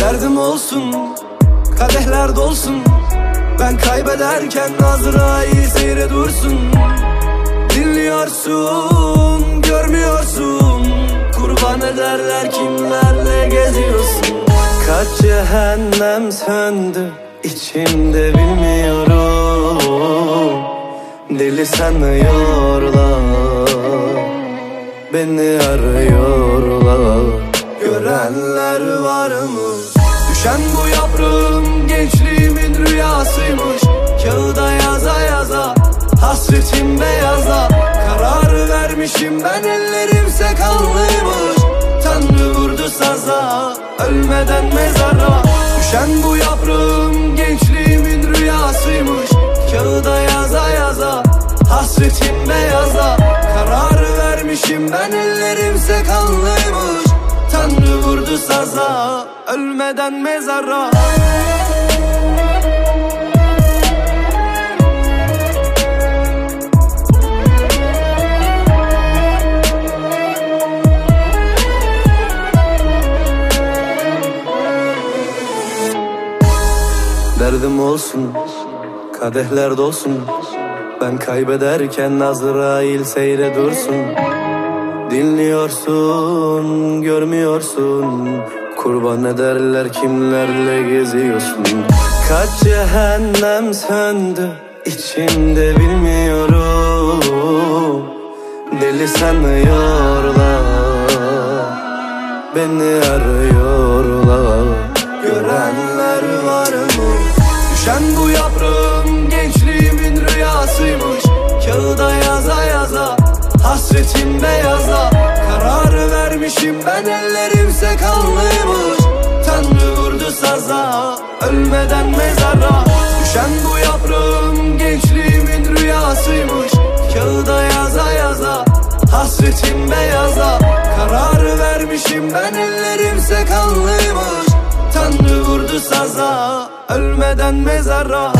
Derdim olsun, kadehler dolsun. Ben kaybederken Azrail seyre dursun. Dinliyorsun, görmüyorsun. Kurban ederler kimlerle geziyorsun. Kaç cehennem söndü içimde bilmiyorum. Deli sanıyorlar. Beni arıyorlar. Görenler var mı? Düşen bu yaprağım gençliğimin rüyasıymış. Kağıda yaza yaza Hasretim beyaza. Karar vermişim ben ellerimse kanlıymış Tanrı vurdu saza Ölmeden mezara. Düşen bu yaprağım gençliğimin rüyasıymış. Kağıda yaza yaza Hasretim beyaza. Karar vermişim ben ellerimse kanlıymış Tanrı vurdu saza Ölmeden mezara. Derdim olsun, kadehler dolsun Ben kaybederken Azrail seyre dursun. Dinliyorsun, görmüyorsun. Kurban ederler kimlerle geziyorsun. Kaç cehennem söndü içimde bilmiyorum. Deli sanıyorlar Beni arıyorlar. Görenler var mı? Düşen bu yaprağım Hasretim beyaza Karar vermişim. Ben ellerimse kanlıymış Tanrı vurdu saza Ölmeden mezara. Düşen bu yaprağım gençliğimin rüyasıymış. Kağıda yaza yaza Hasretim beyaza Karar vermişim. Ben ellerimse kanlıymış Tanrı vurdu saza Ölmeden mezara